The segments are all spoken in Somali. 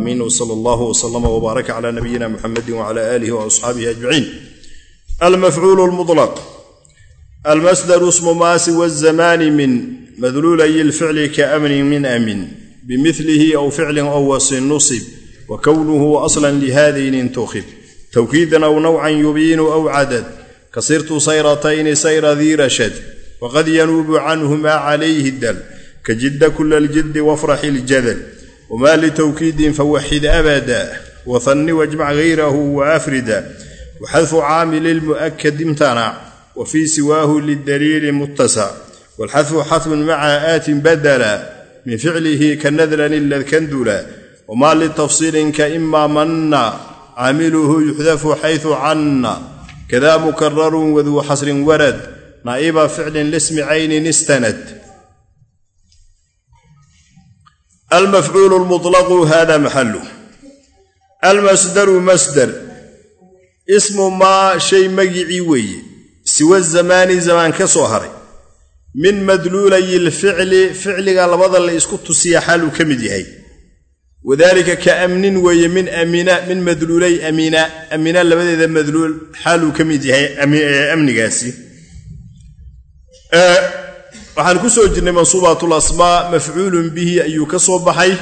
min wsala allahu wslama wbaaraka cala nabiyina muxamedi wcala aalihi waasxaabihi ajmaciin almafcuulu lmulaq almasdaru ismu maasi wazamaani min madluulayi lficli kaamnin min amin bimilihi aw ficlin aw wasin nusib wa kownuhu aslan lihadaynin tukhib. Towkiidan aw nawcan yubiinu aw cadad kasirtu sayratayni sayra dii rashad waqad yanuubu canhu maa calayhi dal kajidda kula ljiddi wafraxi ljadal wma litowkiidin fawaxid abada wahanni wajmac gayrahu waafrida waxadfu caamili lmu'akad imtanac wa fii siwaahu lidaliili muttasac walxadfu xadfun maca aatin badala min ficlihi kanadlan iladkandula wma litafsiilin kaima manna caamiluhu yuxdafu xaysu canna kada mukararun waduu xasrin warad naa'iba ficlin lismi caynin istanad almafcuulu lmuطlaqu hada maxalu almasdaru masdar ismu maa shay magicii weeye siwa zamaani zamaan ka soo haray min madluulayi lficli ficliga labada la isku tusiya xaaluu ka mid yahay wadaalika ka amnin weeye min amina min madluulay amina amina labadeeda madluul xaaluu ka mid yahay amnigaasi waxaan ku soo jirnay mansuubaat lasmaa mafcuulun bihi ayuu ka soo baxay.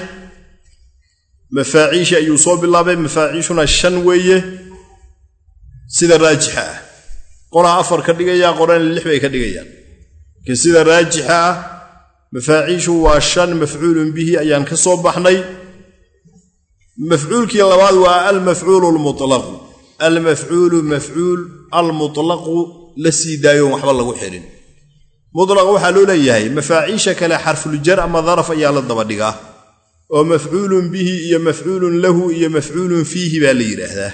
Mafaaciishi ayuu soo bilaabay mafaaciishuna shan weeye. Sida raajixa ah. Qolaa afar ka dhigaya qorana lix bay ka dhigayaan. Laakiin sida raajixa ah mafaaciishu waa shan mafcuulun bihi ayaan ka soo baxnay. Mafcuulkii labaad waa almafcuulu lmutlaqu almafcuulu mafcuul almutlaqu la sii daayoon waxba lagu xirin mutlaq waxaa loo leeyahay mafaaciisha kale xarfuljar ama daraf ayaa la daba dhigaa oo mafcuulun bihi iyo mafcuulun lahu iyo mafcuulun fiihi baa la yidhaahdaa.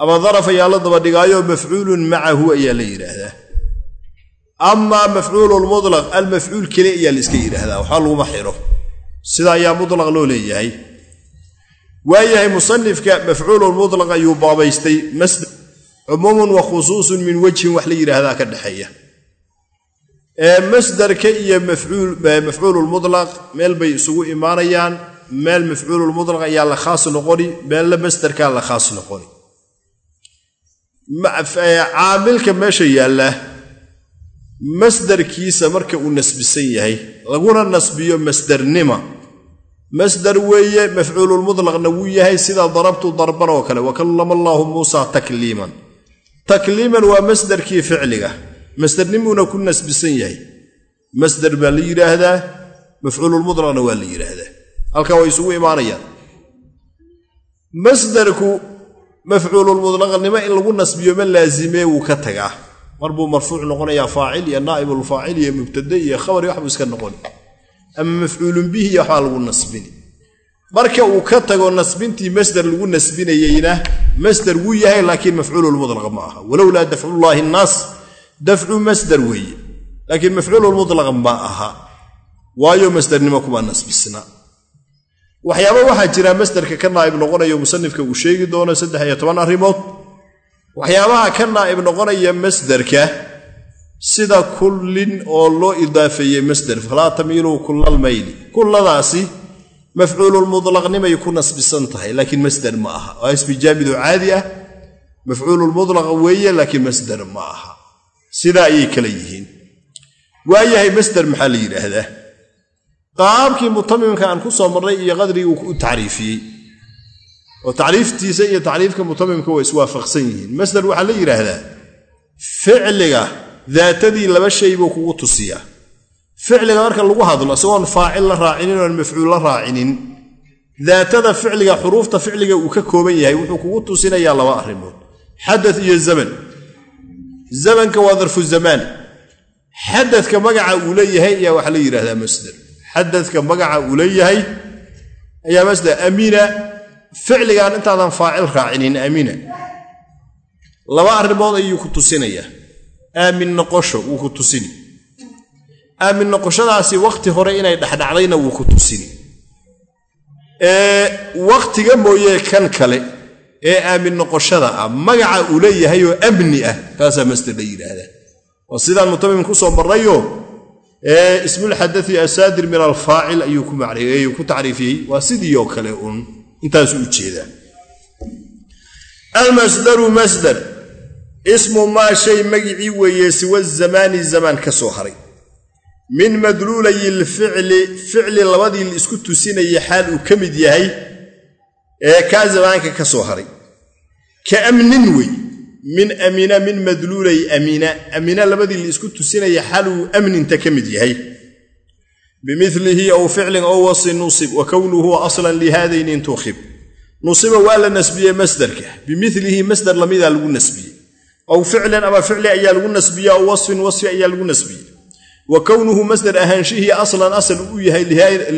Ama daraf ayaa la daba dhigaayo mafcuulun macahu ayaa la yidhaahdaa. Amaa mafcuulu almafcuul kale ayaa la iska yidhaahdaa waxba laguma xiro. Sida ayaa mutlaq loo leeyahay. Waayahay musanifka mafcuululmutlaq ayuu baabaystay masdar cumuumun wa khusuusun min wejhin wax la yidhaahdaa ka dhexeeya masdarka iyo mafcuululmutlaq meel bay isugu imaanayaan. Meel mafcuululmutlaq ayaa la khaas noqoni meella masdarkaa la khaas noqoni. Caamilka meesha yaalla masdarkiisa marka uu nasbisan yahay laguna nasbiyo masdarnima. Masdar weeye mafcuululmutlaqna wuu yahay sida darabtu darban oo kale. Wakallama allaahu muusa takliiman. Takliiman waa masdarkii ficliga masdarnimuuna ku nasbisan yahay. Masdar baa la yidhaahdaa mafcuululmutlaqna waa la yidhaahdaa. Halkaa way isugu imaanayaan. Masdarku mafcuululmutlaqnimo in lagu nasbiyo ma laazimee wuu ka tagaa. Mar buu marfuuc noqonayaa faacil iyo naa'ibulfaacil iyo mubtade iyo khabari waxbuu iska noqoni ama mafcuulun bihi iyo waxbaa lagu nasbini marka uu ka tago nasbintii masdar lagu nasbinayeyna masdar wuu yahay laakiin mafcuululmutlaq ma aha. Walowlaa dafcullaahi nnaas dafcu masdar weeye. Laakiin mafcuululmutlaq ma aha. Waayo masdarnimo kuma nasbisna. Waxyaaba waxaa jira masdarka ka naa'ib noqonayo musanifka uu sheegi doono saddex iyo toban arrimood. Waxyaabaha ka naa'ib noqonaya masdarka sida kullin oo loo idaafeeyey masdar falaa tamiiluu kullalmayli kulladaasi mafcuululmutlaqnimay ku nasbisan tahay laakiin masdar ma aha. Waa ismi jaamido caadi ah. Mafcuululmutlaqa weeye laakiin masdar ma aha sidaa ayay kala yihiin. Waayahay masder maxaa la yidhaahdaa? Qaabkii mutamimka aan ku soo marray iyo qadrigii uu u tacriifiyey. Oo tacriiftiisa iyo tacriifka mutamimka waa iswaafaqsan yihiin. Masder waxaa la yidhaahdaa ficliga daatadii laba shay buu kugu tusiyaa. Ficliga marka lagu hadlo isagoon faacil la raacinin oon mafcuul la raacinin daatada ficliga xuruufta ficliga uu ka kooban yahay wuxuu kugu tusinayaa laba arrimood xada iyo zaman zamanka waa darfu zamaan xadadka magaca uu leeyahay ayaa waxaa la yidhahdaa masder. Xadadka magaca uu leeyahay ayaa masder amina ficligan intaadan faacil raacinin amina. Laba arrimood ayuu ku tusinayaa aamin noqosho wuu ku tusini. Aamin noqoshadaasi wakhti hore inay dhexdhacdayna wuu ku tusini. Wakhtiga mooye kan kale ee aamin noqoshada ah magaca uu leeyahay oo amni ah taasaa masder la yidhaahdaa. Waa sidaan mutamim ku soo marrayo ismulxadai asaadir min alfaacil ayuu ku tacriifiyey. Waa sidii oo kale uun intaasuu u jeedaa. Almasdaru masdar ismu maa shay magicii weeye siwa zamaani zamaan ka soo haray. Min madluulayi lficli ficli labadii la isku tusinaya xaal uu ka mid yahay ee kaa zamaanka ka soo haray. Ka amnin wey min amina min madluulay amina. Amina labadii la isku tusinaya xaal uu amninta ka mid yahay. Bimilihi aw ficlin ow wasin nusib wa aslan lihadayn intukhib nusiba waa la nasbiyey masdarka. Bimilihi masdar lamidaa lagu nasbiyey. Aw ficlan ama ficli ayaa lagu nasbiye aw wasfin wasfi ayaa lagu nasbiyey. Wa kownuhu masdar ahaanshihii aslan asal uu yahay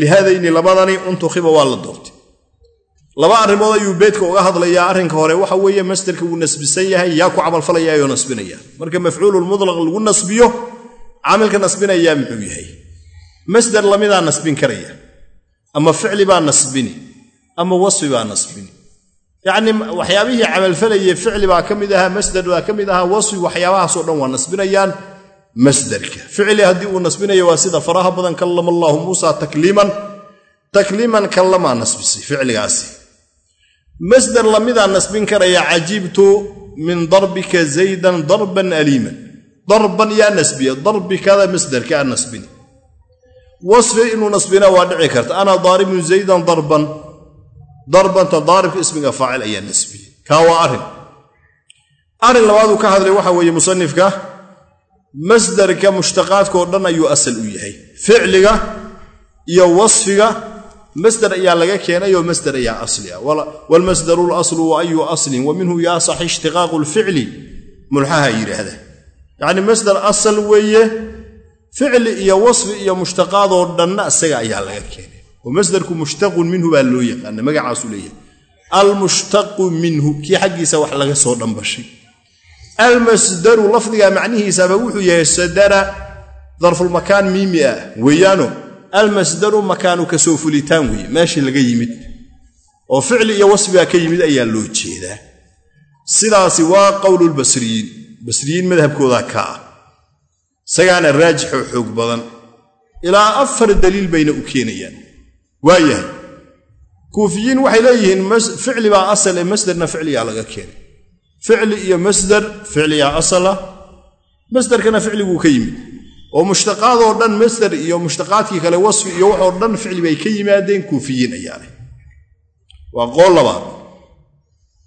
lihaadayni labadani untukhiba waa la doortay laba arrimood ayuu beedka uga hadlayaa arrinka hore. Waxa weeye masdarka wuu nasbisan yahay yaa ku camalfalayaayoo nasbinaya. Marka mafcuululmudlaq lagu nasbiyo caamilka nasbinayaa muxuu yahay. Masdar lamidaa nasbin karaya. Ama ficli baa nasbini. Ama wasfi baa nasbini. Yacnii waxyaabihii camalfalaye ficli baa ka mid ahaa masdar baa ka mid ahaa wasfi waxyaabahaasoo dhan waa nasbinayaan masdarka. Ficli haddii uu nasbinayo waa sida faraha badan kallama allaahu muusa takliiman. Takliiman kallamaa nasbisay ficligaasi masdar lamidaa nasbin karaya cajibtu min darbika zaydan darban aliiman. Darban yaa nasbiya darbikada masdarka aa nasbini. Wasfi inuu nasbina waa dhici karta. Ana daaribun zaydan darban. Darbanta daaribka ismiga faacil ayaa nasbiyey kaa waa arrin. Arrin labaaduu ka hadlay waxa weeye musanifka masdarka mushtaqaadkao dhan ayuu asal u yahay. Ficliga iyo wasfiga masdar ayaa laga keenayoo masdar ayaa asli ah. Waalmasdaru laslu wa ayu aslin wa minhu yaasax ishtiqaaqu lficli mulxaha yidhaahda. Yacni masdar asal weeye ficli iyo wasfi iyo mushtaqaadoo dhanna isaga ayaa laga keenay. Oo masdarku mushtaqun minhu baa loo yaqaana magacaasuu leeyahay. Almushtaqu minhu kii xaggiisa wax laga soo dhambashay almasdaru lafdiga macnihiisaba wuxuu yahay sadara darfulmakaan miimi ah weeyaano almasdaru makaanu ka soo fulitaan weeye. Meeshii laga yimid. Oo ficli iyo wasfigaa ka yimid ayaa loo jeedaa. Sidaasi waa qowlulbasriyiin basriyiin. Madhabkooda ka ah. Isagaana raajixoo xoog badan. Ilaa afar daliil bayna u keenayaan. Waayahay kuufiyiin waxay leeyihiin ficli baa asal ee masdarna ficliyaa laga keenay. Ficli iyo masdar ficliyaa asala. Masdarkana ficliguu ka yimid oo mushtaqaadoo dhan masdar iyo mushtaqaadkii kale wasfi iyo waxoo dhan ficli bay ka yimaadeen kuufiyiin ayaa leh waa qool labaad.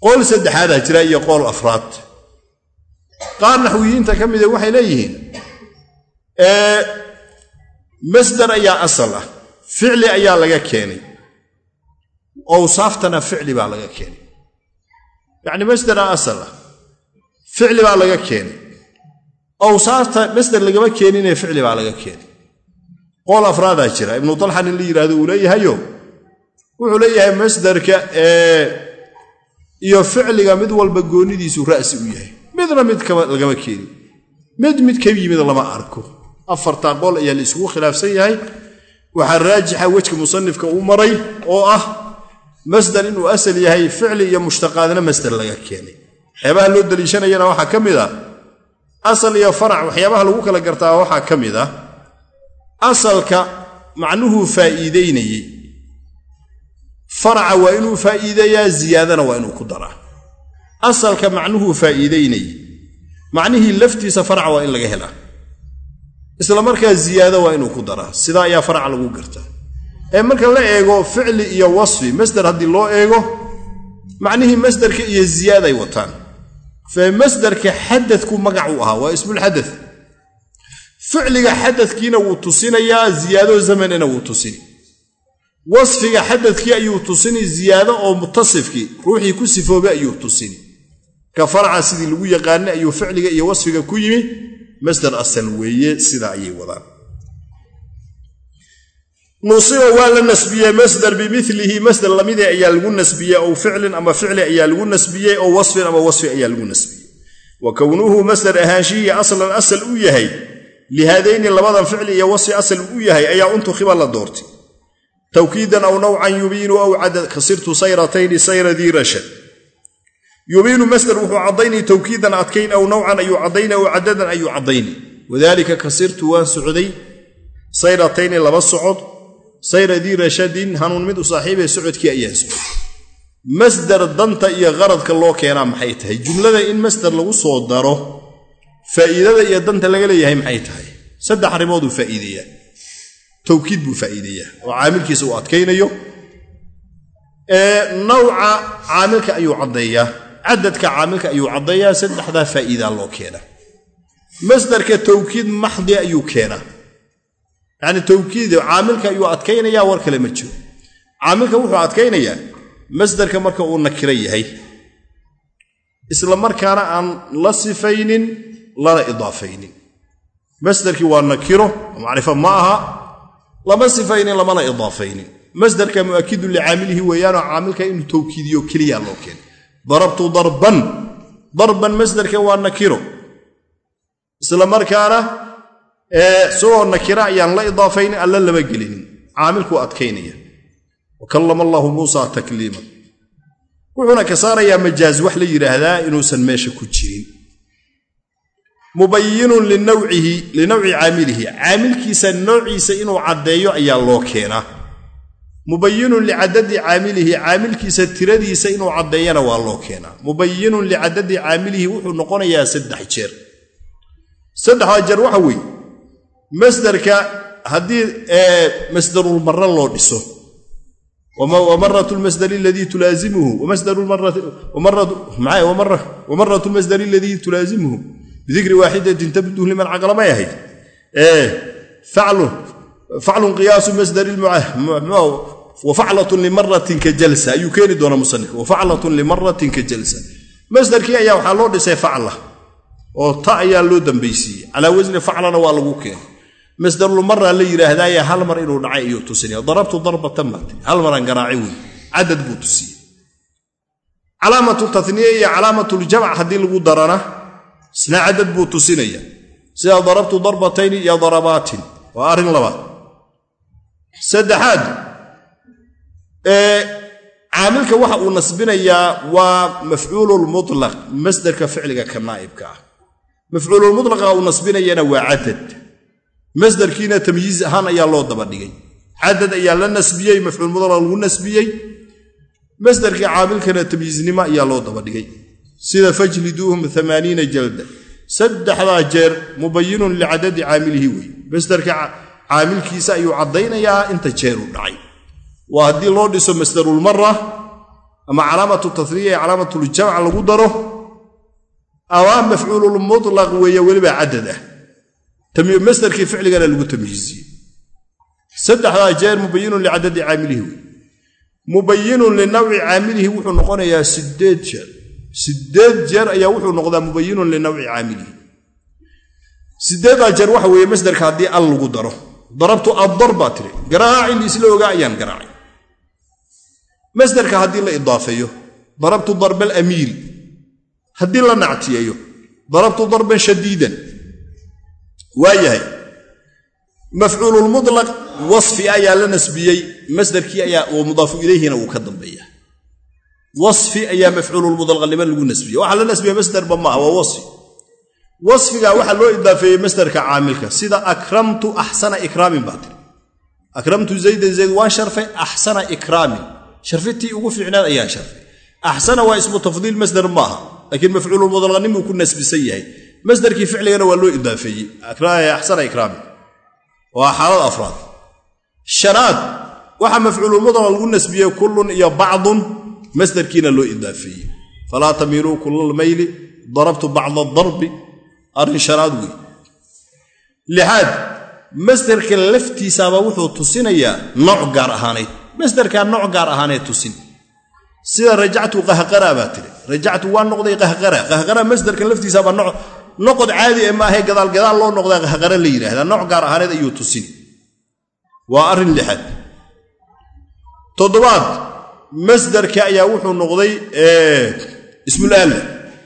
Qool saddexaadaa jira iyo qool afraad. Qaar naxwiyiinta ka mida waxay leeyihiin masdar ayaa asal ah ficli ayaa laga keenay owsaaftana ficli baa laga keenay. Yacni masdara asal ah ficli baa laga keenay owsaafta masdar lagama keeninee ficli baa laga keenay qool afraadaa jira. Ibnu talxa nin la yidhahdo uu leeyahayo wuxuu leeyahay masdarka iyo ficliga mid walba goonidiisu ra'si u yahay. Midna mid lagama keenin. Mid mid ka yimid lama arko. Afartaa qool ayaa la isugu khilaafsan yahay. Waxaa raajixa wejka musanifka uu maray oo ah masdar inuu asal yahay ficli iyo mushtaqaadna masdar laga keenay. Waxyaabaha loo daliishanayana waxaa ka mid ah asal iyo farac waxyaabaha lagu kala gartaa waxaa ka mid ah asalka macnuhuu faa'iideynayey faraca waa inuu faa'iideeyaa ziyaadana waa inuu ku daraa. Asalka macnuhuu faa'iideynayey macnihii laftiisa faraca waa in laga helaa. Isla markaa ziyaado waa inuu ku daraa. Sidaa ayaa faraca lagu gartaa. Ee marka la eego ficli iyo wasfi masdar haddii loo eego macnihii masdarka iyo ziyaaday wataan fee masdarka xadadku magac u ahaa waa ismulxadad ficliga xadadkiina wuu tusinayaa ziyaado zamanina wuu tusini. Wasfiga xadadkii ayuu tusini ziyaado oo mutasifkii ruuxii ku sifoobay ayuu tusini. Ka faraca sidii lagu yaqaana ayuu ficliga iyo wasfiga ku yimi. Masdar asal weeye sidaa ayay wadaan nusiba waa la nasbiyey masdar bimilihi masdar lamidii ayaa lagu nasbiyey ow ficlin ama ficli ayaa lagu nasbiyey ow wasfin ama wasfi ayaa lagu nasbiyey. Wa kownuhu masdar ahaanshihii aslan asal u yahay lihaadayni labadan ficli iyo wasfi asal u yahay ayaa untukhiba la doortay. Tawkiidan aw nawcan yubiinu aw cadad kasirtu sayratayni sayra dii rashad. Yubiinu masdar wuxuu caddaynay tawkiidan adkayn aw nawcan ayuu caddaynay aw cadadan ayuu caddaynay wadaalika kasirtu waan socday sayratayni laba socod sayra dii rashadin hanuun mid u saaxiibee socodkii socday masdar danta iyo qaradka loo keenaa maxay tahay? Jumlada in masdar lagu soo daro faa'iidada iyo danta laga leeyahay maxay tahay? Saddex arrimooduu faa'iideeyaa. Tawkiid buu faa'iideeyaa oo caamilkiisa uu adkaynayo. Nawca caamilka ayuu caddeeyaa. Cadadka caamilka ayuu caddeeyaa. Saddexdaa faa'iidaa loo keenaa. Masdarka tawkiid maxdi ayuu keenaa yacni tawkiid caamilka ayuu adkaynayaa war kale ma jiro. Caamilka wuxuu adkaynayaa masdarka marka uu nakiro yahay. Isla markaana aan la sifaynin lana idaafaynin. Masdarkii waa nakiro macrifo ma aha. Lama sifaynin lamana idaafaynin. Masdarka mu'akidun licaamilihi weeyaanoo caamilka inuu tawkiidiyo keliya loo keenay darabtu darban. Darban masdarka waa nakiro. Isla markaana isagoo nakira ayaan la idaafaynin alla lama gelinin caamilkuu adkaynaya wa kallama allaahu muusa takliima. Wuxuuna ka saarayaa majaaz wax la yidhaahdaa inuusan meesha ku jirin. Mubayinun linawci caamilihi. Caamilkiisa noociisa inuu caddeeyo ayaa loo keenaa. Mubayinun licadadi caamilihi. Caamilkiisa tiradiisa inuu caddeeyana waa loo keenaa. Mubayinun licadadi caamilihi wuxuu noqonayaa saddex jeer. Saddexdaa jeer waxa weeye masdarka haddii masdarulmarra loo dhiso. Wamarat lmasdari aladii tulaazimuhu bidikri waaxidatin tabduh liman caqlamay ahayd faclun oo ta ayaa loo dambaysiiyey. Calaa wasni faclana waa lagu keenay masdarulmara la yidhaahdaaye hal mar inuu dhacay ayuu tusinaya darabtu darbatan baati hal maraan garaaci wey cadad buu tusiyey calaamatu taniya iyo calaamatuljamc haddii lagu darana isna cadad buu tusinaya. Sida darabtu darbatayni iyo darabaatin. Waa arrin labaad. Saddexaad caamilka waxa uu nasbinayaa waa mafcuululmulaq masdarka ficliga ka naa'ibka ah. Mafcuululmulaqa uu nasbinayana waa cadad masdarkiina tamyiiz ahaan ayaa loo daba dhigay cadad ayaa la nasbiyey mafcuulmulaq lagu nasbiyey. Masdarkii caamilkana tamyiiznimo ayaa loo daba dhigay sida fajliduuhum amaaniina jalda. Saddexdaa jeer mubayinun licadadi caamilihi wey masdarka caamilkiisa ayuu caddaynayaa inta jeeruu dhacay. Waa haddii loo dhiso masdarulmara ama calaamatu taniya ee calaamatuljamc lagu daro ama mafcuululmulaq weeye weliba cadad ah masdarkii ficligana lagu tamyiiziyey. Saddexdaa jeer mubayinun licadadi caamilihi wey mubayinun linawci caamilihi wuxuu noqonayaa sideed jeer. Sideed jeer ayaa wuxuu noqdaa mubayinun linawci caamilihi. Sideeddaa jeer waxa weeye masdarka haddii al lagu daro. Darabtu addar baa tiri. Garaaci liisla ogaa ayaan garaacay. Masdarka haddii la idaafeeyo darabtu darba alamiiri haddii la nactiyeeyo darabtu darban shadiidan waa yahay. Mafcuululmulaq wasfi ayaa la nasbiyey masdarkii ayaa mudaafu ilayhina uu ka dambeeya. Wasfi ayaa mafcuululmudlaqnimo lagu nasbiyey. Waxaa la nasbiya masdarba maaha waa wasfi. Wasfiga waxaa loo idaafeeyey masdarka caamilka. Sida akramtu axsana ikraamin baa tiri. Akramtu zaydan zayd waan sharfay axsana ikraamin. Sharfitii ugu fiicnaad ayaan sharfay. Axsana waa ismu tafdiil masdar maaha laakiin mafcuululmudlaqnimuu ku nasbisan yahay masdarkii ficligana waa loo idaafeeyey. Axsana ikraamin waa xaalad afraad. Shanaad waxaa mafcuululmudlaq lagu nasbiyey kullun iyo bacdun masdarkiina loo idaafeeyey. Falaa tamiiluu kulalmayli darabtu bacda darbi. Arrin shanaad wey lixaad masdarka laftiisaaba wuxuu tusinayaa nooc gaar ahaaneyd masdarkaa nooc gaar ahaaneed tusin. Sida rajactu qahqara baa tiri rajactu waa noqday qahqara. Qahqara masdarka laftiisaaba noqod caadi e maahae gadaalgadaal loo noqdaa qahqara la yidhahdaa nooc gaar ahaaneed ayuu tusin waa arrin lixaad toddobaad masdarka ayaa wuxuu noqday ismulaalla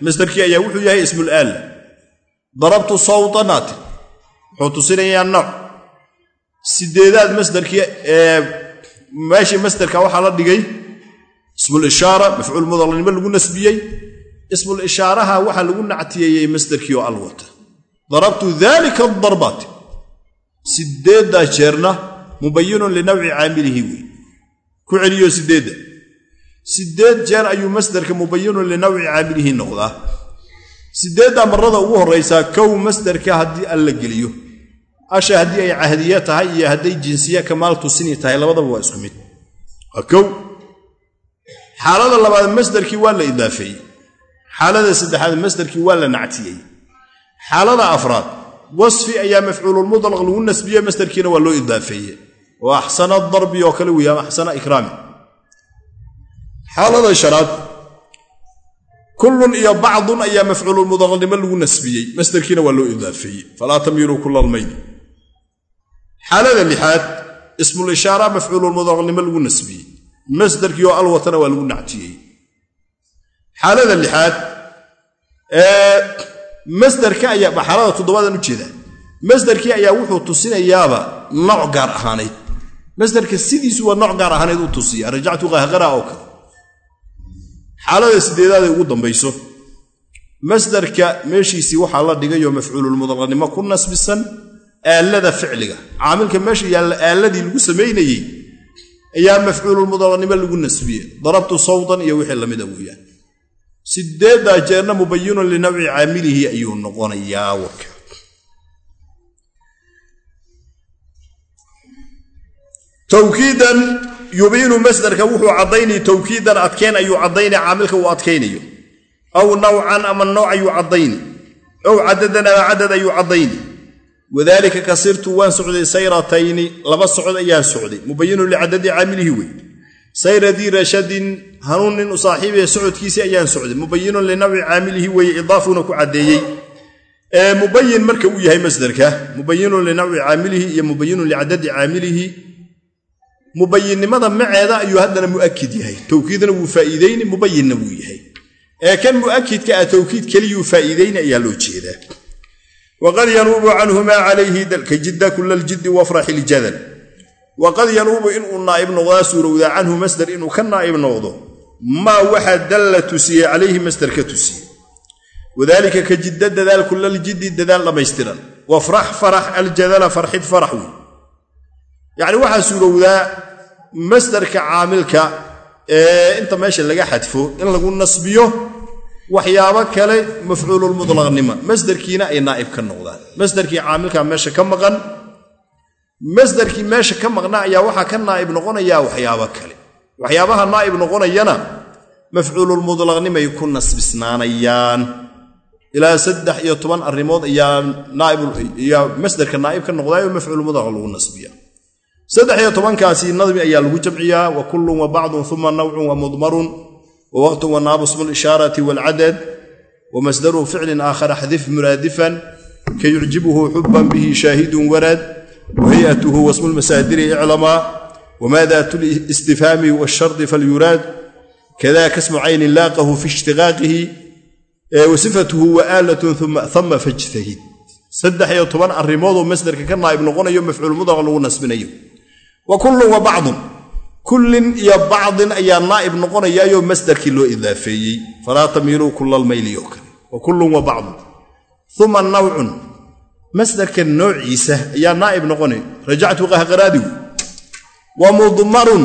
masdarkii ayaa wuxuu yahay ismulaalla darabtu sawtanaati. Wuxuu tusinayaa nooc. Sideedaad masdarkii meeshii masdarka waxaa la dhigay ismulishaara mafcuul mudalnimo lagu nasbiyey ismul waxaa lagu nactiyeeyey masdarkii oo alwata darabtu daalika darbaati sideeddaa jeerna mubayinun linawci caamilihi wey ku celiyo sideedda sideed jeer ayuu masderka mubayinun linawci caamilihi noqdaa sideeddaa marada ugu horraysaa kow masderka haddii an la geliyo. Asha haddii ay cahdiye tahay iyo hadday jinsiye kamaal tusini tahay labadaba waa isku mid. Waa kow. Xaalada labaad masderkii waa la idaafeeyey xaalada saddexaad masderkii waa la nactiyey. Xaalada afraad wasfi ayaa mafcuululmutlaq lagu nasbiye masderkiina waa loo idaafeeye oo axsana darbi oo kale weeye axsana ikraami. Xaalada shanaad kullun iyo bacdun ayaa mafcuululmutlaqnimo lagu nasbiyey masderkiina waa loo idaafeeye falaa tamyiluu kula almayl. Xaalada lixaad ismul ishaara mafcuululmutlaqnimo lagu nasbiyey masderkii oo alwatana waa lagu nactiyey xaalada lixaad masderka ayaa xaalada toddobaadan u jeedaa. Masderkii ayaa wuxuu tusinayaaba nooc gaar ahaaneyd masderka sidiisu waa nooc gaar ahaaneyd u tusiya rajactu qahqara oo kale. Xaalada sideedaadee ugu dambayso masderka meeshiisii waxaa la dhigayoo mafcuululmutlaqnimo ku nasbisan aalada ficliga. Caamilka meesha yaalla aaladii lagu samaynayey ayaa mafcuululmutlaqnimo lagu nasbiye darabtu sawtan iyo wixii lamida weeyaan sideeddaa jeerna mubayinun linawci caamilihi ayuu noqonayaa warka. Tawkiidan yubiinu masderka wuxuu caddaynay tawkiidan adkeen ayuu caddaynay caamilka uu adkaynayo aw nawcan ama nooc ayuu caddayni ow cadadan ama cadad ayuu caddayni wadaalika kasirtu waan socday sayratayni laba socod ayaan socday. Mubayinun licadadi caamilihi wey sayra dii rashadin hanuun nin u saaxiibaya socodkiisii ayaan socday. Mubayinun linawci caamilihi weeye idaafuuna ku caddeeyey. Mubayin marka uu yahay masderka mubayinun linawci caamilihi iyo mubayinun licadadi caamilihi mubayinnimada maceeda ayuu haddana mu'akid yahay. Towkiidna wuu faa'iideyni mubayinna wuu yahay. Ee kan mu'akidka ah towkiid keliyuu faa'iideyni ayaa loo jeedaa. Waqad yanuubu canhumaa calayhi dalka jidda kula ljiddi wafraxi ljadal waqad yanuubu inuu naa'ib noqdaa suurowdaa canhu masder inuu ka naa'ib noqdo maa waxa dalla tusiyey calayhi masder ka tusiyey wadaalika ka jidda dadaal kulaljiddi dadaal dhammaystiran. Wafrax farax aljadala farxid farax wey yacni waxaa suurowdaa masderka caamilka ee inta meesha laga xadfo in lagu nasbiyo waxyaabo kale mafcuululmutlaqnima masderkiina ay naa'ib ka noqdaan. Masderkii caamilka meesha ka maqan masderkii meesha ka maqna ayaa waxaa ka naa'ib noqonayaa waxyaabo kale. Waxyaabaha naa'ib noqonayana mafcuululmutlaqnimay ku nasbisnaanayaan. Ilaa saddex iyo toban arrimood ayaa masderka naa'ib ka noqdaayo mafcuulmutlaq lagu nasbiya saddex iyo tobankaasi nadmi ayaa lagu jamciyaa wa kullun wa bacdun uma nawcun wa mudmarun wa waqtun wa naabu smu lishaarati waalcadad wa masdaru ficlin aakhara xdif muraadifan ka yucjibuhu xuban bihi shaahidun warad wa hay'atuhu wasmu lmasaadiri iclamaa wama daatu listifhaami washardi falyuraad kada kasmu caynin laaqahu fi ishtiqaaqihi wa sifatuhu waaalatun uma fajtahid saddex iyo toban arrimoodoo masderka ka naa'ib noqonayo mafcuulmutlaq lagu nasbinayo wa kullun wa bacdun kullin iyo bacdin ayaa naa'ib noqonayaayoo masderkii loo idaafeeyey falaa tamiiluu kula lmayli oo kale wa kullun wa bacdun uma nawcun masderka noociisa ayaa naa'ib noqonay. Rajactu qahqaraadigu wa mudmarun.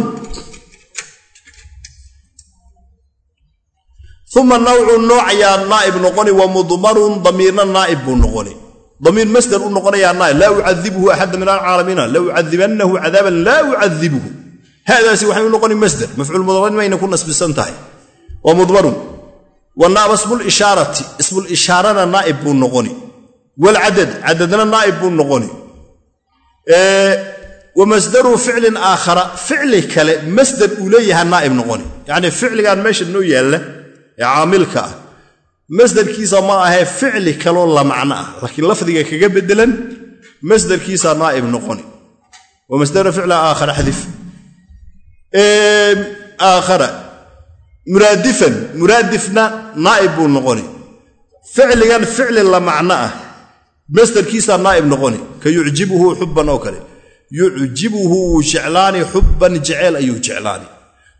Uma nawcun nooc ayaa naa'ib noqoni wa mudmarun damiirna naa'ib buu noqoni damiir masder u noqonayaa naa'ib. Laa ucadibhu axada min alcaalamiina. La ucadibannahu cadaaban laa ucadibhu hadaasi waxay u noqoni masder mafcuul mudmarn mayna ku nasbisan tahay. Wa mudmarun. Wa naaba ismulishaarati ismulishaarana naa'ib buu noqoni walcadad cadadna naa'ib buu noqoni wa masdaru ficlin aakhara ficli kale masder uu leeyaha naa'ib noqoni yacnii ficligan meesha noo yaalla ee caamilka ah masderkiisa ma ahee ficli kaloo la macno ah laakiin lafdiga kaga bedelan masderkiisa naa'ib noqoni wa masdaru ficla aakhara xadif aakhara muraadifan muraadifna naa'ib buu noqoni ficligan ficli la macno ah masderkiisa naa'ib noqoni ka yucjibuhu xubban oo kale. Yucjibuhu wuu jeclaani xubban jeceel ayuu jeclaani.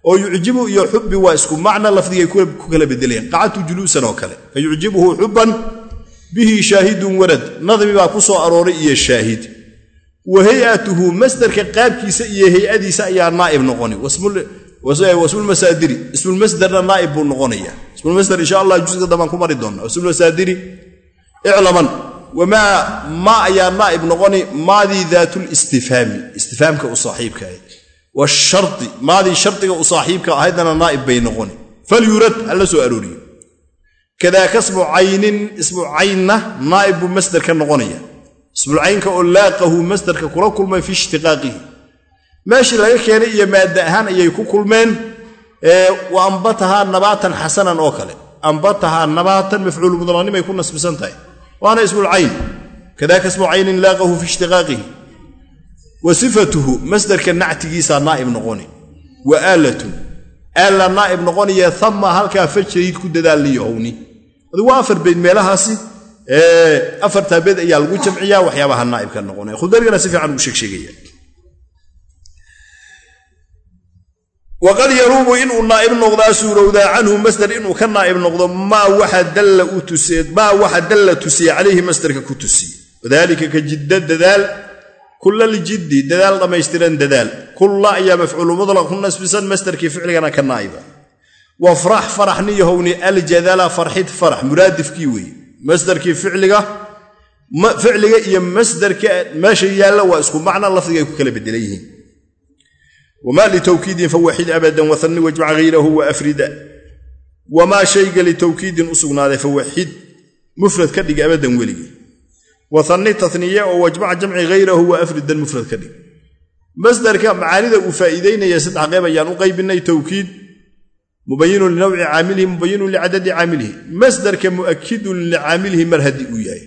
Oo yucjibu iyo xubbi waa isku macna lafdigay ku kala bedelayaan qacadtu juluusan oo kale. Ka yucjibuhu xubban bihi shaahidun warad. Nadmi baa ku soo arooray iyo shaahid. Wa hay'atuhu masderka qaabkiisa iyo hay'adiisa ayaa naa'ib noqoni. Wasmulmasaadiri ismulmasderna naa'ib buu noqonaya ismulmasder insha allah juska dambaan ku mari doona wasmulmasaadiri iclaman wamaa maa ayaa naa'ib noqoni maadii daatulistifhaami istifhaamka u saaxiibka ahayd washari maadii shardiga u saaxiibka ahaydana naa'ib bay noqoni falyurad hala soo arooriyo kadaaka ismu caynin naa'ib buu masderka noqonaya ismulcaynka oo laaqahu masderka kula kulmay fi ishtiqaaqihi meeshii laga keenay iyo maadda ahaan ayay ku kulmeen wa ambatahaa nabaatan xasanan oo kale ambatahaa nabaatan mafcuul mudlanimay ku nasbisan tahay waana ismulcayn kadaaka ismu caynin laaqahu fi ishtiqaaqihi wa sifatuhu masderka nactigiisaa naa'ib noqoni wa aalatun aalla naa'ib noqonaya ama halkaa fajrayd ku dadaal liyohowni adu waa afar beyd meelahaasi afartaa beed ayaa lagu jamciyaa waxyaabaha naa'ibka noqonaya khudarigana si fiican uu sheegsheegaya waqad yaruubu inuu naa'ib noqdaa suurowdaa canhu masder inuu ka naa'ib noqdo maa waxa dalla tusiye calayhi masderka ku tusiye wadaalika ka jidda dadaal kulla ljiddi dadaal dhammaystiran dadaal kulla ayaa mafcuulu mudlaq ku nasbisan masderkii ficligana ka naa'iba wafrax faraxniyahowni aljadala farxid farax muraadifkii weeye masderkii ficliga iyo masderka meesha yaalla waa isku macna lafdiga ay ku kala bedelan yihiin wamaa litawkiidin fawaxid abadan wahanni wajmac hayrahu wa afrida wamaa shayga litawkiidin u sugnaaday fawaxid mufrad ka dhig abadan weligii wahanni taniye oo wajmac jamci hayrahu wa afridan mufrad ka dhig masderka macaanida uu faa'iidaynaya saddex qeyb ayaan u qaybinay tawkiid mubayinun linawci caamilihi mubayinun licadadi caamilihi masderka mu'akidun licaamilihi mar haddii uu yahay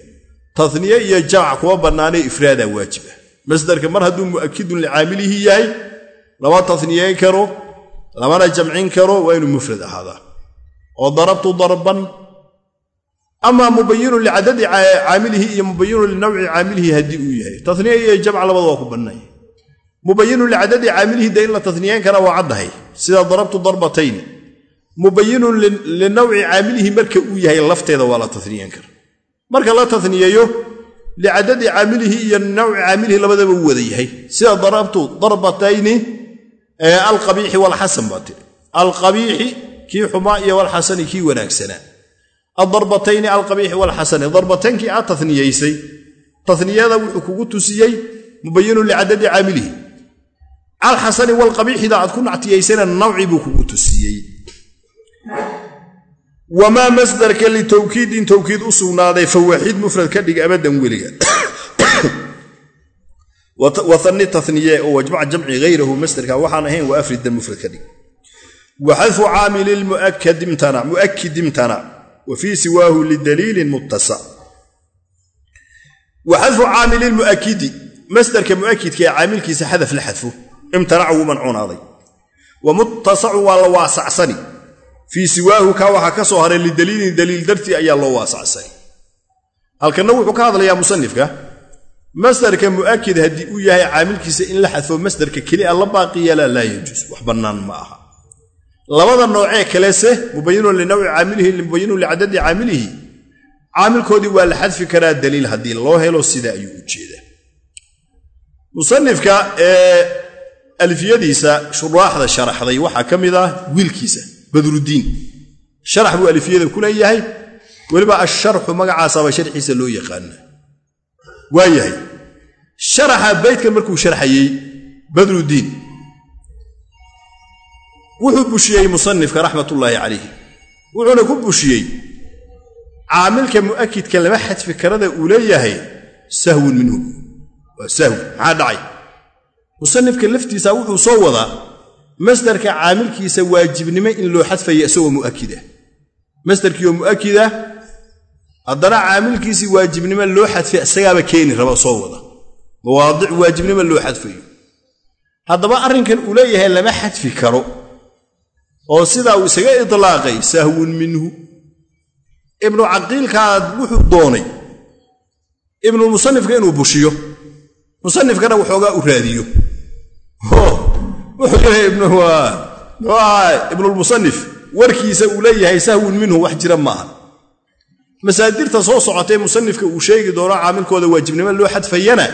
taniye iyo jamc kuma bannaanay ifraadaa waajiba masderka mar hadduu mu'akidun licaamilihi yahay lama taniyeyn karo lamana jamcin karo waa inuu mufrad ahaadaa oo darabtu darban ama mubayinun licadadi caamilihi iyo mubayinun linawci caamilihi haddii uu yahay. Taniye iyo jamc labada waa ku bannay. Mubayinun licadadi caamilihi de in la taniyeyn kara waa caddahay sida darabtu darbatayn mubayinun linawci caamilihi marka uu yahay lafteeda waa la taniyeyn kara. Marka la taniyeeyo licadadi caamilihi iyo nawci caamilihi labadaba uu wada yahay. Sida darabtu darbatayni alqabiixi walxasan baa tiri. Alqabiixi kii xumaa iyo walxasani kii wanaagsanaa adarbatayni alqabiixi walxasani darbataynkii aad taniyaysay taniyada wuxuu kugu tusiyey mubayinun licadadi caamilihi. Alxasani walqabiixida aad ku nactiyaysana nawci buu kugu tusiyey. Wamaa masdarka litawkiidin tawkiid u sugnaaday fawaxid mufrad ka dhig abadan weliga wahanni taniye wajmac jamci hayrahu masderka waxaan ahayn wa afridan mufrad ka dhig wa xadfu caamili muakid imtanac wa siwaahu lidaliilin muttasa. Wa xadfu caamili muakidi masderka muakidka ee caamilkiisa xadaf la xadfo imtanac wuu mancuunaaday wa muttasacu waa la waasacsani fii siwaahu kaa waxaa ka soo haray lidaliilin daliil dartii ayaa loo waasacsani halkanna wuxuu ka hadlayaa musanifka masdarka mu'akid haddii uu yahay caamilkiisa in la xadfo masdarka kelia la baaqi yeelaa laa yajuus wax bannaan ma aha. Labada noocee kalese mubayinun linawci caamilihi mubayinun licadadi caamilihi caamilkoodii waa la xadfi karaa daliil haddii loo helo sida ayuu u jeedaa. Musanifka ee alfiyadiisa shuraaxda sharaxday waxaa ka mid ah wiilkiisa badrudiin. Sharax buu alfiyada ku leeyahay. Weliba asharxu magacaasaaba sharxiisa loo yaqaana waa yahay. Sharaxa baydkan markuu sharxayey badrudiin wuxuu bushiyey musanifka raxmatullaahi calayhi. Wuxuuna ku bushiyey caamilka mu'akidka lama xadfi karada uu leeyahay sahwun minhu. Waa sahwi maxaa dhacay? Musanifka laftiisa wuxuu soo wadaa masdarka caamilkiisa waajibnimo in loo xadfaya isagoo mu'akida masdarkiioo mu'akida haddana caamilkiisii waajibnimo loo xadfay isagaaba keeni raba soo wada. Mawaadic waajibnimo loo xadfayo. Haddaba arrinkan uu leeyahay lama xadfi karo oo sidaa uu isaga itlaaqay sahwun minhu. Ibnu caqiilkaad wuxuu doonay ibnulmusanifka inuu bushiyo. Musanifkana waxoogaa u raadiyo. Wuxuu ibnulmusanif warkiisa uu leeyahay sahwun minhu wax jira maaha masaadirta soo socotee musanifka uu sheegi doono caamilkooda waajibnimo loo xadfayana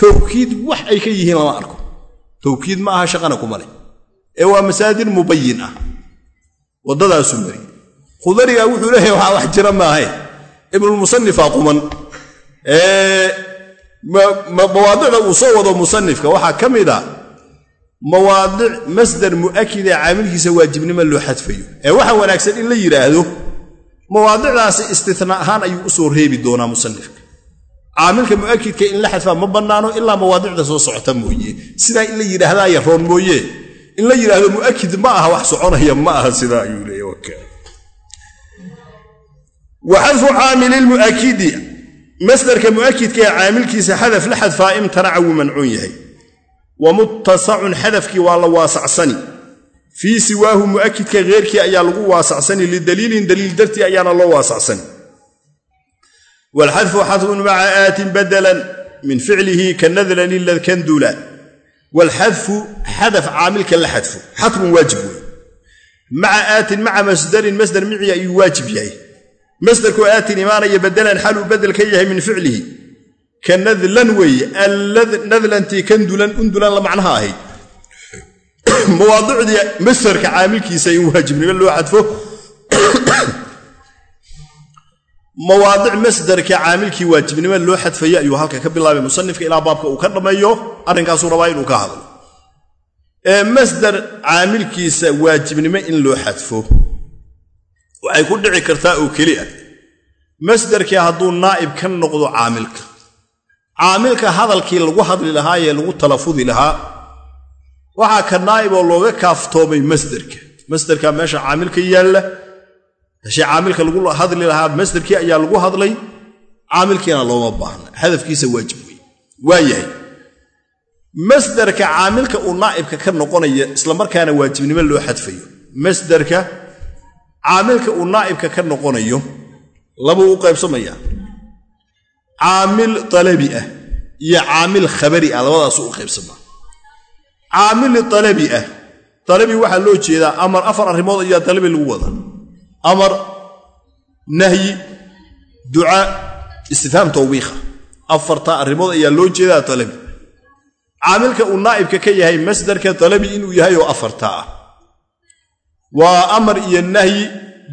towkiid wax ay ka yihiin lama arko. Towkiid ma aha shaqana kuma leh. Ee waa masaadir mubayin ah. Waddadaasuu mariyey khudariga wuxuu leeyahay waxaa wax jira maahe. Ibnulmusanifaa quman. Mawaadicda uu soo wado musanifka waxaa ka mid a mawaadic masdar mu'akid ee caamilkiisa waajibnimo loo xadfayo. Ee waxa wanaagsan in la yidhaahdo mawaadicdaasi istina ahaan ayuu u soo reebi doonaa musanifka caamilka mu'akidka in la xadfaa ma bannaano ilaa mawaadicda soo socota mooye. Sidaa in la yidhaahdaa yaroon mooye. In la yidhaahdo mu'akid ma aha wax soconaya ma aha sidaa ayuu leeya wa xadfu caamili lmu'akidi masdarka mu'akidka ee caamilkiisa xadaf la xadfaa imtanaca wuu mancuun yahay. Wa muttasacun xadafkii waa la waasacsani fii siwaahu mu'akidka heyrkii ayaa lagu waasacsani lidaliilin daliil dartii ayaana loo waasacsani waalxadfu xadfun maca aatin badalan min ficlihi ka nadlan iladkandula waalxadfu xadaf caamilka la xadfo xatmun waajib wey maca aatin maca masdarin masdar micii ayuu waajib yahay. Masdarkoo aatin imaanaya badalan xaluu badel ka yahay min ficlihi. Ka nadlan weeye nadlantii kandulan undulan la macnaha ahayd mawaadicdii masdarka caamilkiisa in waajibnimo loo xadfo mawaadic masdarka caamilkii waajibnimo loo xadfaya ayuu halka ka bilaabay musanifka ilaa baabka uu ka dhammeeyo arrinkaasuu rabaa inuu ka hadlo. Ee masdar caamilkiisa waajibnimo in loo xadfo. Waxay ku dhici kartaa oo keli ah. Masdarkii hadduu naa'ib ka noqdo caamilka. Caamilka hadalkii lagu hadli lahaa ee lagu talafudi lahaa waxaa ka naa'ib oo looga kaaftoomay masderka. Masderka meesha caamilka yaalla. Meesha caamilka lagu hadli lahaa masderkii ayaa lagu hadlay. Caamilkiina looma baahna. Hadafkiisa waajib wey waa yahay. Masderka caamilka uu naa'ibka ka noqonaya islamarkaana waajibnimo loo xadfayo. Masderka caamilka uu naa'ibka ka noqonayo labuu u qaybsamayaa caamil alabi ah iyo caamil khabari ah labadaasu u qaybsamaa caamil alabi ah. Alabi waxaa loo jeedaa amar afar arrimood ayaa dalabi lagu wadaa amar nahyi ducaa istifhaam tawbiikha afartaa arrimood ayaa loo jeedaa dalabi caamilka uu naa'ibka ka yahay masdarka dalabi inuu yahay oo afartaa ah. Waa amar iyo nahyi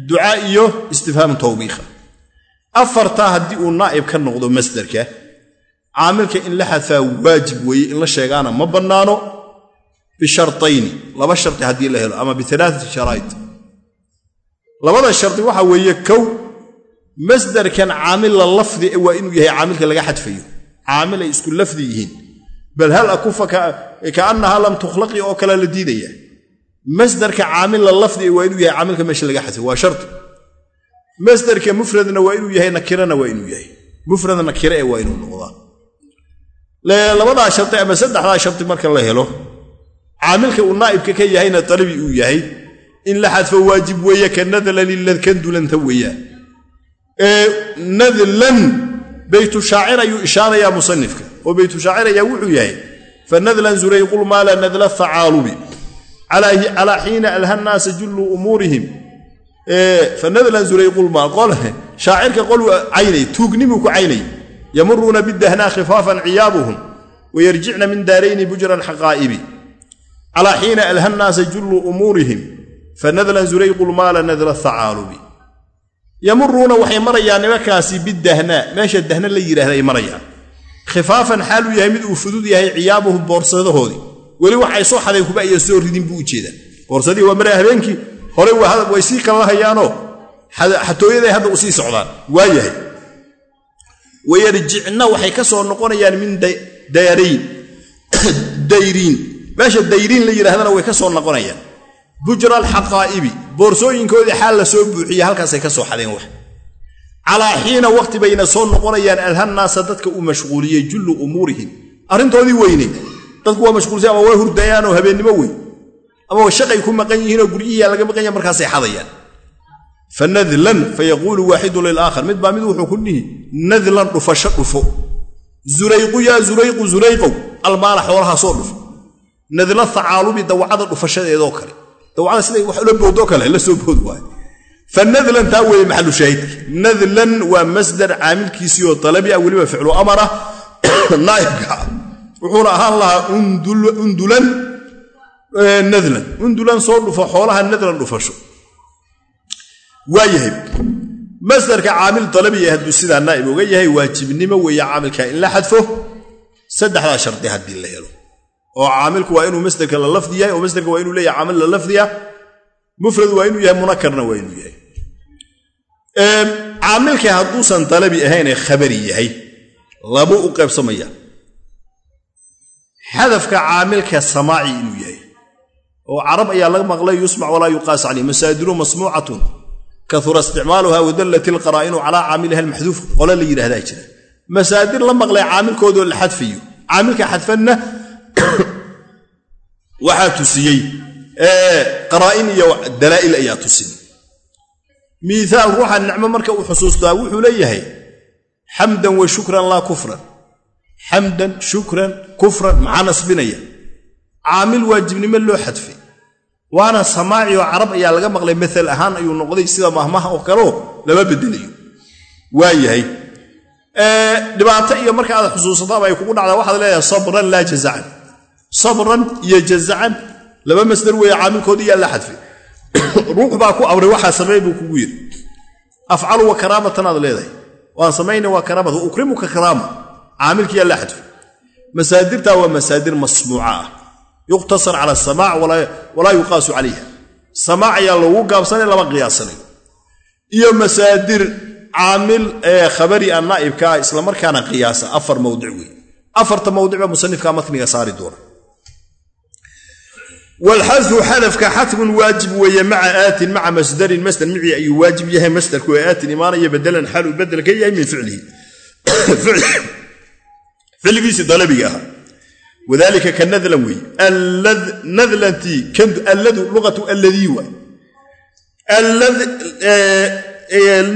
ducaa iyo istifhaam tawbiikha afartaa haddii uu naa'ib ka noqdo masdarka caamilka in la xadfaa waajib weeye in sheegaana ma bannaano bishartayni. Laba sharti haddii la helo ama bialaaati sharaa'id labada shardi waxaa weeye kow masdarkan caamilla lafdi waa inuu yahay caamilka laga xadfayo. Caamil ay isku lafdi yihiin. Bal hal akufa kaannahaa lam tukhlaqi oo kale la diidaya. Masdarka caamilla lafdi waa inuu yahay caamilka meesha laga xadfay waa shardi masdarka mufradna waa inuu yahay nakirana waa inuu yahay. Mufrad nakire waa inuu noqdaa. Labadaa shardi ama saddexdaa shardi marka la helo caamilka uu naa'ibka ka yahayna dalabi uu yahay. In la xadfo waajib weeye ka nadlan iladkandulanta weeyaan ee nadlan baytu shaacir ayuu ishaarayaa musanifka oo baytu shaacir ayaa wuxuu yahay fa nadlan zurayqul maala nadla thacaalubi calaa xiina alha nnaasa jullu umuurihim. Fanadlan zurayqulmaal qol shaacirka qoluu caynay tuugnimuu ku caynay. Yamuruuna bidahnaa khifaafan ciyaabuhum wayarjicna min daarayni bujra alxaqaa'ibi calaa xiina alha nnaasa jullu umuurihim fanadlan zurayqulmaala nadla thacaalubi yamuruuna waxay marayaan nimankaasi bidahnaa meesha dahna la yidhahda ay marayaan. Khifaafan xaaluu yahay mid uu fudud yahay ciyaabuhum boorsadahoodii weli waxay soo xadeen kuba aya soo ridin buu u jeedaa. Boorsadii waa mare habeenkii hore way sii kala hayaanoo. Xatooyaday hadda u sii socdaan. Waa yahay. Wayarjicna waxay ka soo noqonayaan min dayriin meesha dayriin la yidhahdana way ka soo noqonayaan. Bujra alxaqaa'ibi boorsooyinkoodii xaal la soo buuxiya halkaasay ka soo xadeen wax. Calaa xiina waqti bayna soo noqonayaan alhannaasa dadka uu mashquuliyey jullu umuurihim. Arrintoodii weyne. Dadku waa mashquulsan ama way hurdayaanoo habeennimo weyn. Ama shaqay ku maqan yihiinoo guryihiia laga maqan yaha markaasay xadayaan. Fa nadlan fa yaquulu waaxidu lilaakhar mid baa mid wuxuu ku dhihi nadlan dhufasho dhufo. Zurayqu yaa zurayqu zurayqow almaala xoolahaa soo dhufo nadla thacaalubi dawacada dhufashadeedoo kale. Dawacada siday wax ula boodoo kale la soo bood waayo fa nadlan taa weeye maxalu shaahidka nadlan waa masdar caamilkiisii oo dalabi ah weliba ficlu amar ah naa'ibka wuxuuna ahaan lahaa undulan nadlan. Undulan soo dhufo xoolaha nadlan dhufasho. Waayahay masdarka caamil dalabiya hadduu sidaa naa'ib oga yahay waajibnimo weeye caamilka in la xadfo. Saddexdaa shardi haddii la helo oo caamilku waa inuu masderka la lafdi yahay oo masderka waa inuu leeyahay caamil la lafdiya mufrad waa inuu yahay munakarna waa inuu yahay. Caamilka hadduusan dalabi ahaynee khabari yahay laba u qaybsamaya. Xadafka caamilka samaaci inuu yahay oo carab ayaa laga maqlay yusmac walaa yuqaas caleyh masaadiru masmuucatun kaura isticmaaluha wadallat ilqaraa'inu calaa caamiliha almaxduuf qole la yidhahdaa jira. Masaadir la maqlay caamilkoodoo la xadfayo. Caamilka xadfanna waxaa tusiyey qaraa'in iyo dalaa'il ayaa tusin. Miiaal ruuxa nicmo marka uu xusuustaa wuxuu leeyahay xamdan wa shukran laa kufran. Xamdan shukran kufran maxaa nasbinaya? Caamil waajibnimo loo xadfay. Waana samaaci oo carab ayaa laga maqlay maal ahaan ayuu noqday sida mahmaha oo kaleo lama bedelayo. Waayahay dhibaato iyo marka aad xusuusataaba ay kugu dhacdaa waxaad leedahay sabran laa jazacan sabran iyo jazacan laba masdar weeye caamilkoodii yaa la xadfay ruux baa ku amray waxaa sameey buu kugu yidhi. Afcalu wa karaamatan aad leedahay. Waan samayna waa karaamata ukrimuka karaama caamilkii yaa la xadfay masaadirtaa waa masaadir masmuuca ah. Yuqtasar cala asamaac walaa yuqaasu calayha. Samaac ayaa loogu gaabsanay lama qiyaasanay iyo masaadir caamil ee khabari a naa'ibka ah islamarkaana qiyaasa. Afar mawdic wey afarta mawdicba musanifka matniga saari doona walxadfu xadafka xatmun waajib weeye maca aatin maca masdarin masder micii ayuu waajib yahay masderku ee aatin imaanaya bedelan xaluu bedel ka yahay min ficlihi ficligiisii dalabiga ahaa wadalika ka nadlan wey nadlantii alladu luqatu alladii waay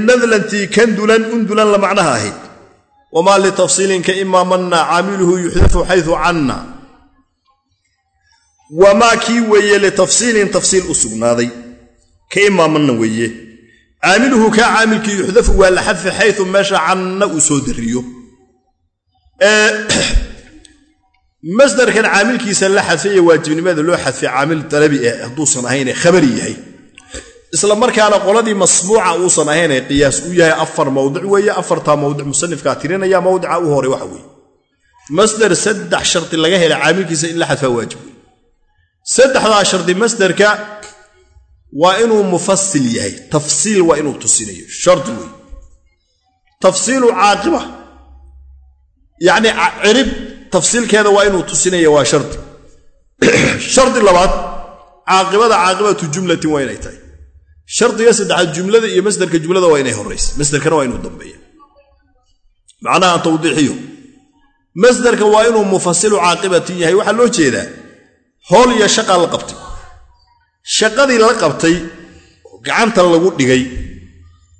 nadlantii kandulan undulan la macnaha ahayd wamaa litafsiilin ka imaa manna caamiluhu yuxdafu xayu canna wamaa kii weeye litafsiilin tafsiil u sugnaaday? Ka imaa manna weeye? Caamiluhu kaa caamilkii yuxdafu waa la xadfi xayu meesha canna uu soo dariyo. Masdarkan caamilkiisa la xadfay ee waajibnimada loo xadfay caamil dalabi eh hadduusan ahayn ee khabari yahay. Isla markaana qoladii masmuuca uusan ahayn ee qiyaas u yahay afar mawdic weeye afartaa mawdic musanifkaa tirinaya mawdica u hore waxa weeye. Masdar saddex shardi laga hela caamilkiisa in la xadfaa waajib. wey saddexdaa shardi masdarka waa inuu mufasil yahay. Tafsiil waa inuu tusinayo. Shardi wey tafsiilu caaqiba. Yacni cirib tafsiilkeeda waa inuu tusinaya waa shardi shardi labaad caaqibada caaqibatu jumlatin waa inay tahay. Shardiga saddexaad jumlada iyo masderka jumlada waa inay horaysa masderkana waa inuu dambeeya. Macnaha tawdiixiyo. Masderka waa inuu mufasilu caaqibatin yahay. Waxaa loo jeedaa hool iyo shaqaa la qabtay. Shaqadii la qabtay oo gacanta lagu dhigay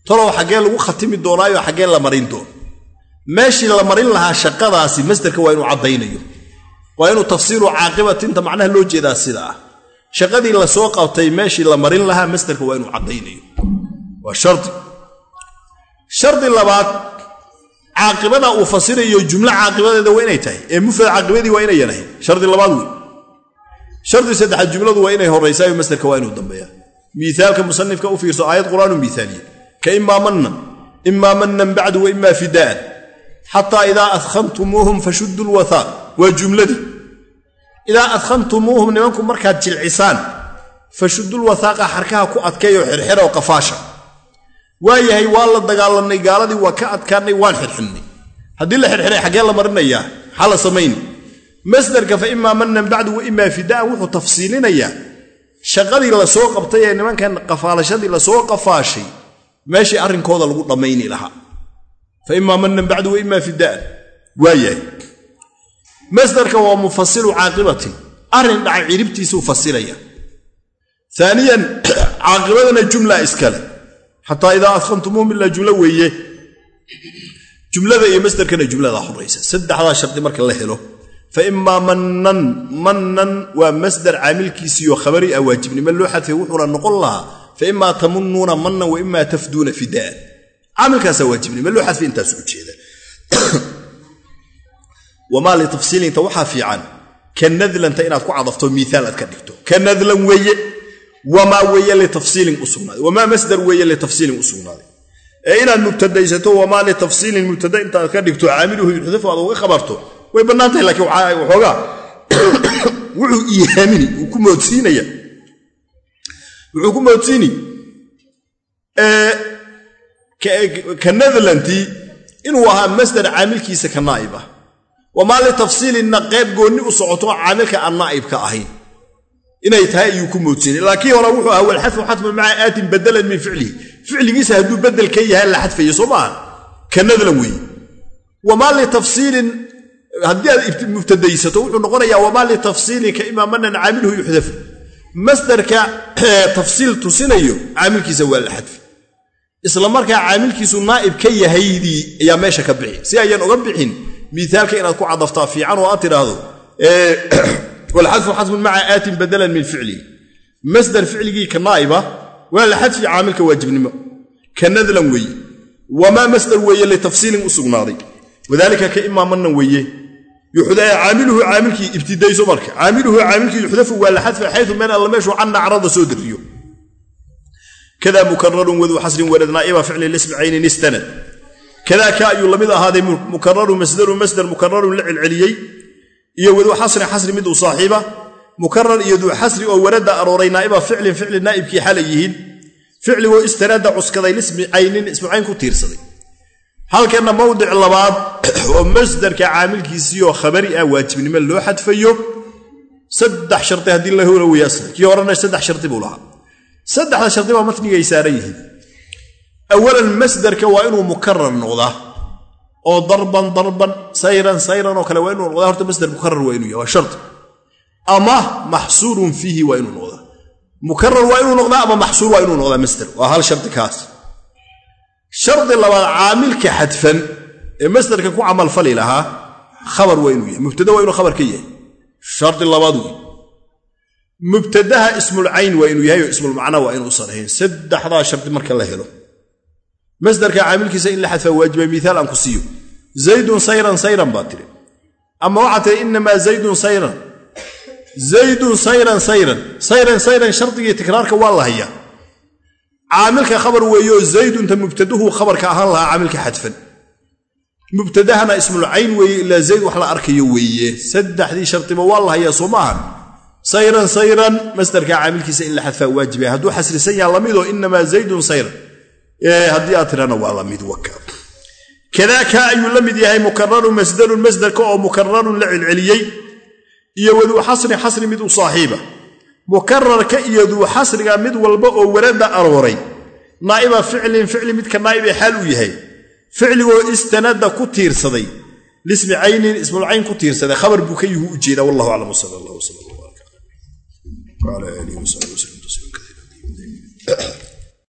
talow xaggee lagu khatimi doonaayo xaggee la marin doono meeshii la marin lahaa shaqadaasi masderka waa inuu caddaynayo. Waa inuu tafsiilu caaqibatinta macnaha loo jeedaa sida ah shaqadii la soo qabtay meeshii la marin lahaa masderka waa inuu caddaynayo. Waa shardi. Shardi labaad caaqibada uu fasirayo jumlo caaqibadeeda waa inay tahay. Ee mufrad caaqibadii waa inayan ahayn shardi labaad wey shardi saddexaad jumladu waa inay horraysaayo masderka waa inuu dambeeya. Miaalka musanifka u fiirso aayad qur'aanu miaaliye ka imaa mannan imaa mannan bacdu wa imaa fidaa'an. Xataa idaa adkhantumuuhum fashuddu lwathaaq waa jumladii idaa adkhantumuuhum nimanku markaad jilcisaan fashuddulwathaaqa xarkaha ku adkeeyoo xirxiroo qafaasha. Waayahay waa la dagaalanay gaaladii waa ka adkaanay waan xirxirnay haddii la xirxiray xaggee la marinayaa maxaa la masdarka fa imaa mannan bacdu wa imaa fidaa'an wuxuu tafsiilinayaa. Shaqadii la soo qabtay ee nimankan qafaalashadii la soo qafaashay meeshii arrinkooda lagu dhammayni lahaa. Fa imaa mannan bacdu wa imaa fidaa'an waayahay masdarka waa mufasilu caaqibatin arrin dhacay ciribtiisuu fasilaya aaniyan caaqibadana jumla iskale xataa idaa adkhantumuuhum ilaa jumlo weeye. Jumlada iyo masdarkana jumlada horaysa. Saddexdaa shardi marka la helo fa imaa mannan mannan waa masdar caamilkiisiiyo khabari ah waajibnimo loo xadfay wuxuuna noqon lahaa fa imaa tamunnuuna mannan wa imaa tafduuna fidaa'an caamilkaasaa waajibnimo loo xadfay intaasu ujeeda wamaa litafsiilinta waxaa fiican. Ka nadlanta inaad ku cadafto miiaal aad ka dhigto. Ka nadlan weeye. Wamaa weeye litafsiilin u sugnaaday. Wamaa masdar weeye litafsiilin u sugnaaday. Ee inaad mubtadaysato wamaa litafsiilin mubtada ka yuxdafu aad khabarto way bannaan tahay laakiin waxoogaa wuxuu iihaamini uu ku moodsiinaya. Wuxuu ku moodsiini ka nadlantii inuu ahaa masdar caamilkiisa ka naa'ib ah. Wamaa litafsiilinna qayb goonni u socoto caamilka aan naa'ibka ahayn. Inay tahay ayuu ku moodsiinay. Laakiin hore wuxuu ahaa walxadfu xatman maca aatin badalan min ficlihi. Ficligiisa hadduu bedel ka yahay la xadfayo soo maaha ka nadlan weeye wamaa litafsiilin haddii aad mubtadaysato wuxuu noqonayaa wamaa litafsiilin ka imaamanan caamiluhu yuxdafu. Masdarka tafsiil tusinayo caamilkiisa waa la xadfi. Isla markaa caamilkiisu naa'ib ka yahaydii ayaa meesha ka bixi. Si ayaan oga bixin miaalka inaad ku cadaftaa fiican oo aad tidhaahdo walxadfu xadfun maca aatin badalan min ficlihi masdar ficligii ka naa'iba waa la xadfi caamilka waajibnimo. Ka nadlan weeye. Wamaa masdar weeye litafsiilin u sugnaaday. Wadaalika ka imaamannan weeye caamiluhu caamilkii ibtidayso marka caamiluhu caamilkii yuxdafu waa la xadfa xayu meel alla meeshuu canna carada soo dariyo kada mukararun waduu xasrin walad naa'iba ficli lismi caynin istanad kadaa ka ayuu la mid ahaaday mukararu masdarun masdar mukararun la celceliyey iyo waduu xasrin xasri mid uu saaxiiba mukarar iyo duu xasri oo warada arooray naa'iba ficlin ficli naa'ibkii xalay yihiin ficligoo istanada cuskaday lismi caynin ismu cayn ku tiirsaday halkanna mawdic labaad oo masdarka caamilkiisiioo khabari ah waajibnimo loo xadfayo saddex shari haddii la helo wey asl kii horena saddex shari buu lahaa. Saddexda shardi baa matnigay saaran yihiin. Awalan masdarka waa inuu mukarar noqdaa oo darban darban sayran sayran oo kale waa inuu noqdaa. Horta masdar mukarar waa inuu yahay waa shari ama maxsuurun fiihi waa inuu noqdaa. Mukarar waa inuu noqdaa ama maxsuur waa inuu noqdaa masdar waa hal shardi kaas shardi labaad caamilka xadfan ee masdarka ku camalfali lahaa khabar waa inuu yahay mubtada waa inuu khabar ka yahay. Shardi labaad wey mubtadaha ismulcayn waa inuu yahay oo ismulmacna waa inuusan ahayn saddexdaa shardi marka la helo. Masdarka caamilkiisa in la xadfaa waajiba miaal aan ku siiyo. Zaydun sayran sayran baa tiri. Ama waxaa tiri inamaa zaydun sayran. Zaydun sayran sayran. Sayran sayran shardigii tikraarka waa la hayaa caamilka khabar weeyo zaydunta mubtadahu khabarka ahaan lahaa caamilka xadfan. Mubtadahana ismulcayn weeye ilaa zayd wax la arkayo weeye. Saddexdii shardiba waa la hayaa soo maahan. Sayran sayran masdarka caamilkiisa in la xadfaa waajibay hadduu xasrisan yaha lamidoo inamaa zaydun sayran. Haddii aad tirana waa la mid waka kadaaka ayuu la mid yahay mukararun masdarun masdarka oo mukararun la celceliyey. Iyo waduu xasrin xasri mid u saaxiiba mukararka iyo duu xasriga mid walba oo warada arooray. Naa'iba ficlin ficli midka naa'ib ee xaal uu yahay. Ficligoo istanada ku tiirsaday. Lismi caynin ismulcayn ku tiirsaday. Khabar buu ka yuhu ujeeda wallahu aclam sal allah wsal ala alihi wsabi wslim tasliima kaiira